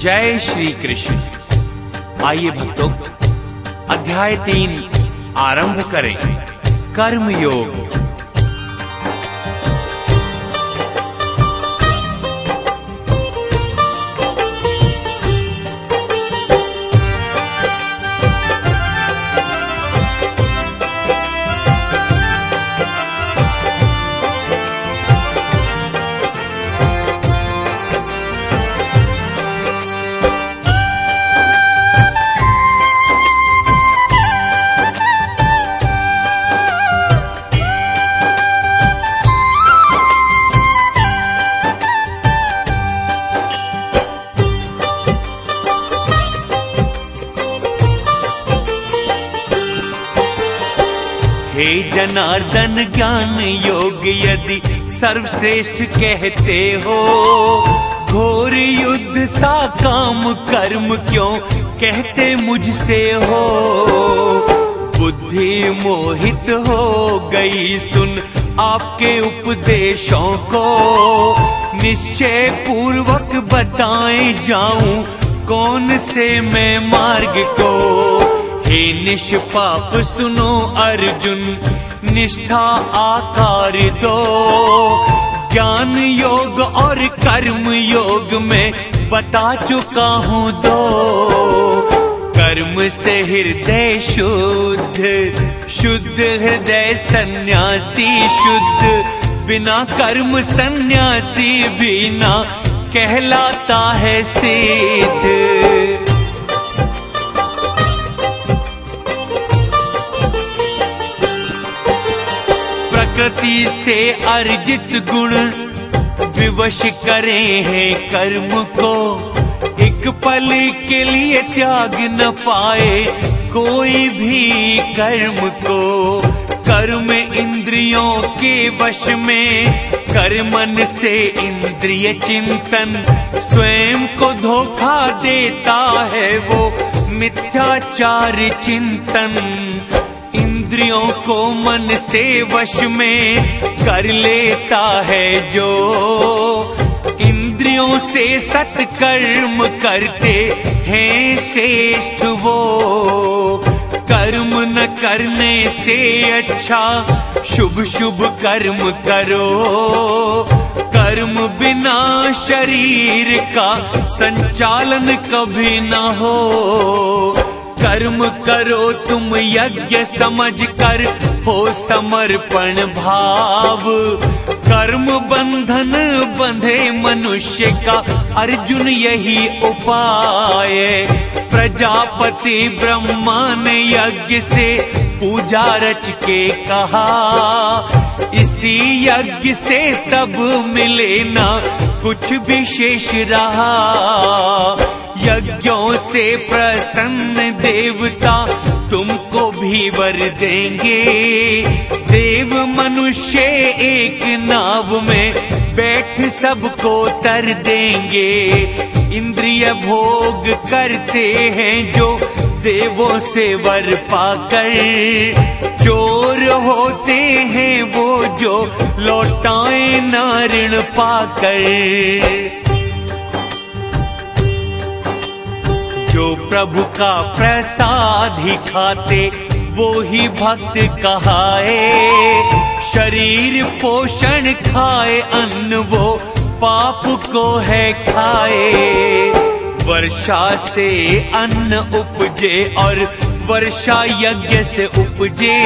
जय श्री कृष्ण। आइए भक्तों अध्याय तीन आरंभ करें। कर्म योग जनार्दन ज्ञान योग यदि सर्वश्रेष्ठ कहते हो। घोर युद्ध सा काम, कर्म क्यों कहते मुझसे हो? बुद्धि मोहित हो गई सुन आपके उपदेशों को। निश्चय पूर्वक बताए जाऊँ कौन से मैं मार्ग को। हे निष्पाप सुनो अर्जुन निष्ठा आकार दो। ज्ञान योग और कर्म योग में बता चुका हूँ दो। कर्म से हृदय शुद्ध शुद्ध हृदय सन्यासी शुद्ध। बिना कर्म सन्यासी बिना कहलाता है सिद्ध। प्रकृति से अर्जित गुण विवश करें हैं कर्म को। एक पल के लिए त्याग न पाए कोई भी कर्म को। कर्म इंद्रियों के वश में कर मन से इंद्रिय चिंतन स्वयं को धोखा देता है वो मिथ्याचार चिंतन। इंद्रियों को मन से वश में कर लेता है जो। इंद्रियों से सत्कर्म करते हैं श्रेष्ठ वो। कर्म न करने से अच्छा शुभ शुभ कर्म करो। कर्म बिना शरीर का संचालन कभी न हो। कर्म करो तुम यज्ञ समझ कर, हो समर्पण भाव। कर्म बंधन बंधे मनुष्य का, अर्जुन यही उपाय। प्रजापति ब्रह्मा ने यज्ञ से पूजा रच के कहा, इसी यज्ञ से सब मिले ना, कुछ विशेष रहा। यज्ञों से प्रसन्न देवता तुमको भी वर देंगे। देव मनुष्य एक नाव में बैठ सबको तर देंगे। इंद्रिय भोग करते हैं जो देवों से वर पाकर। चोर होते हैं वो जो लौटाए नारिण पाकर। जो प्रभु का प्रसाद ही खाते, वो ही भक्त कहाए। शरीर पोषण खाए अन्न, वो पाप को है खाए। वर्षा से अन्न उपजे और वर्षा यज्ञ से उपजे।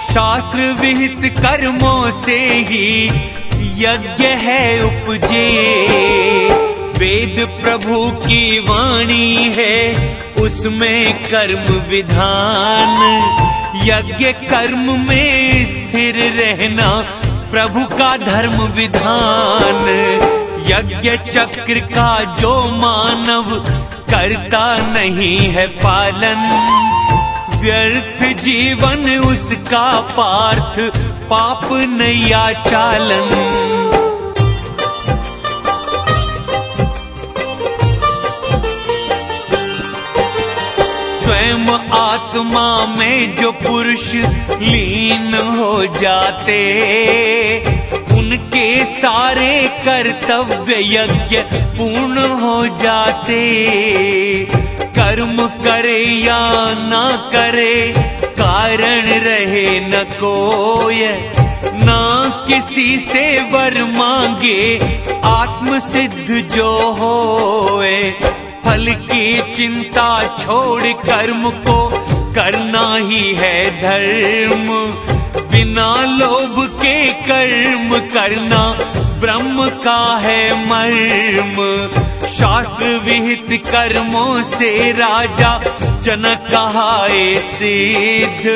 शास्त्र विहित कर्मों से ही यज्ञ है उपजे। वेद प्रभु की वाणी है, उसमें कर्म विधान। यज्ञ कर्म में स्थिर रहना प्रभु का धर्म विधान। यज्ञ चक्र का जो मानव करता नहीं है पालन, व्यर्थ जीवन उसका पार्थ, पाप नैया चालन। स्वयं आत्मा में जो पुरुष लीन हो जाते, उनके सारे कर्तव्य यज्ञ पूर्ण हो जाते। कर्म करे या ना करे, कारण रहे न कोय। ना किसी से वर मांगे आत्म सिद्ध जो होए। फल की चिंता छोड़ कर्म को करना ही है धर्म। बिना लोभ के कर्म करना ब्रह्म का है मर्म। शास्त्र विहित कर्मों से राजा जनक कहाए सिद्ध।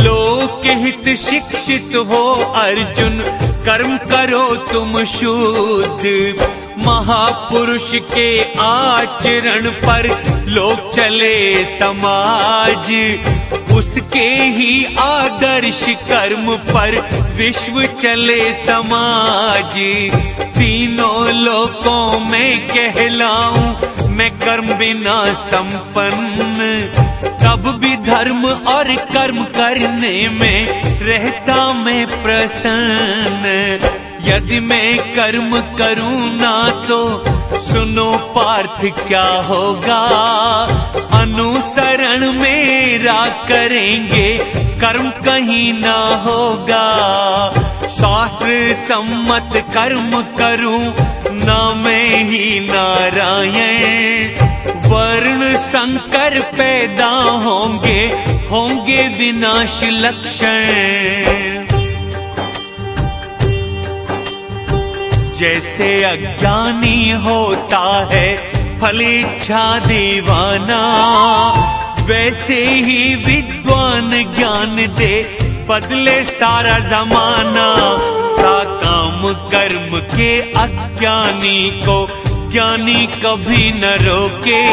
लोक हित शिक्षित हो अर्जुन, कर्म करो तुम शुद्ध। महापुरुष के आचरण पर लोग चले समाज। उसके ही आदर्श कर्म पर विश्व चले समाज। तीनों लोकों में कहलाऊं मैं कर्म बिना संपन्न। तब भी धर्म और कर्म करने में रहता मैं प्रसन्न। यदि मैं कर्म करूँ ना तो सुनो पार्थ क्या होगा। अनुसरण मेरा करेंगे, कर्म कहीं ना होगा। शास्त्र सम्मत कर्म करूँ, ना मैं ही नारायण। वर्ण संकर पैदा होंगे होंगे विनाश लक्षण। जैसे अज्ञानी होता है, फल इच्छा दीवाना। वैसे ही विद्वान ज्ञान दे, बदले सारा जमाना। सा काम कर्म के अज्ञानी को, ज्ञानी कभी न रोके।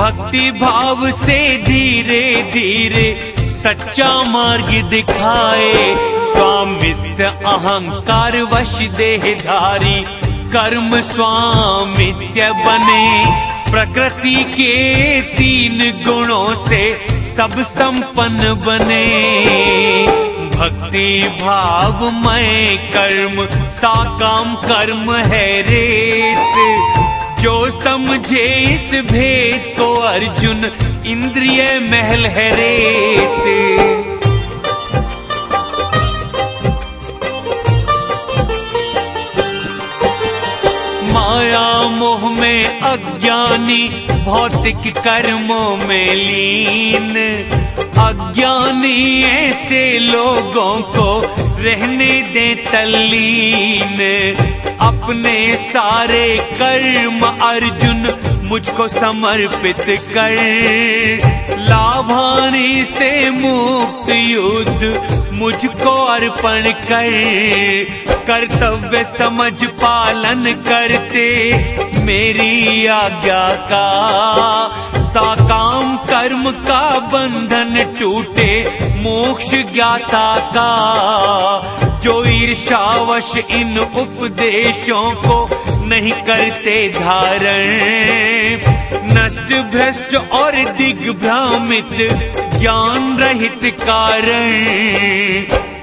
भक्ति भाव से धीरे धीरे सच्चा मार्ग दिखाए, स्वामित्व अहंकार वश देहधारी, कर्म स्वामित्य बने। प्रकृति के तीन गुणों से सब संपन्न बने। भक्ति भाव मय कर्म, साकाम कर्म है रेत। जो समझे इस भेद को अर्जुन, इंद्रिय महल है रेत। अज्ञानी भौतिक कर्मों में लीन। अज्ञानी ऐसे लोगों को रहने दे तल्लीन। अपने सारे कर्म अर्जुन मुझको समर्पित कर। लाभानी से मुक्त युद्ध मुझको अर्पण कर। कर्तव्य समझ पालन करते मेरी आज्ञा का साकाम कर्म का बंधन टूटे, मोक्ष ज्ञाता का। जो ईर्षावश इन उपदेशों को नहीं करते धारण नष्ट भ्रष्ट और दिग्भ्रामित ज्ञान रहित कारण।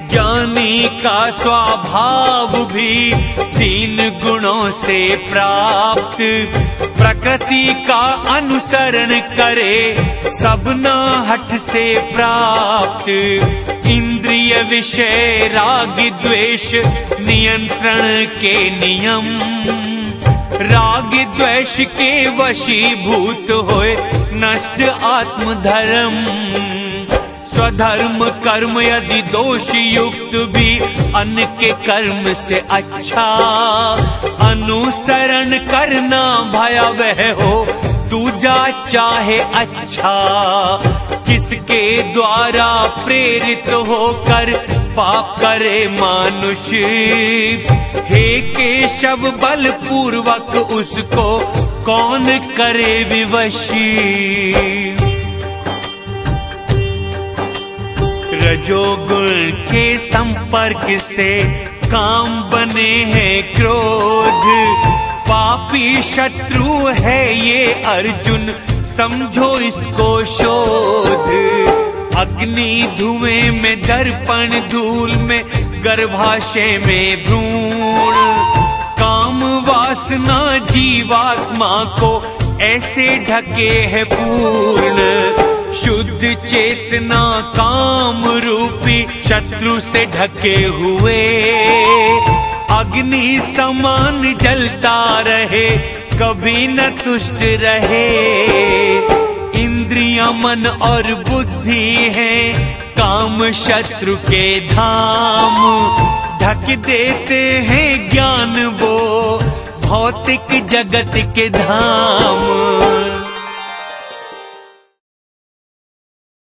ज्ञानी का स्वभाव भी तीन गुणों से प्राप्त। प्रकृति का अनुसरण करे, सब सबना हट से प्राप्त। इंद्रिय विषय, राग द्वेष, नियंत्रण के नियम। राग द्वेष के वशीभूत होए नष्ट आत्मधर्म। स्वधर्म कर्म यदि दोष युक्त भी अन्य के कर्म से अच्छा। अनुसरण करना भयावह हो दूजा चाहे अच्छा। किसके द्वारा प्रेरित होकर पाप करे मानुष? हे केशव बल पूर्वक उसको कौन करे विवशी? रजोगुण के संपर्क से काम बने हैं क्रोध। पापी शत्रु है ये अर्जुन, समझो इसको शोध। अग्नि धुएँ में, दर्पण धूल में, गर्भाशय में भ्रूण। काम वासना जीवात्मा को ऐसे ढके है पूर्ण। शुद्ध चेतना काम रूपी शत्रु से ढके हुए। अग्नि समान जलता रहे, कभी न तुष्ट रहे। इंद्रिया मन और बुद्धि है, काम शत्रु के धाम। ढक देते हैं ज्ञान वो, भौतिक जगत के धाम।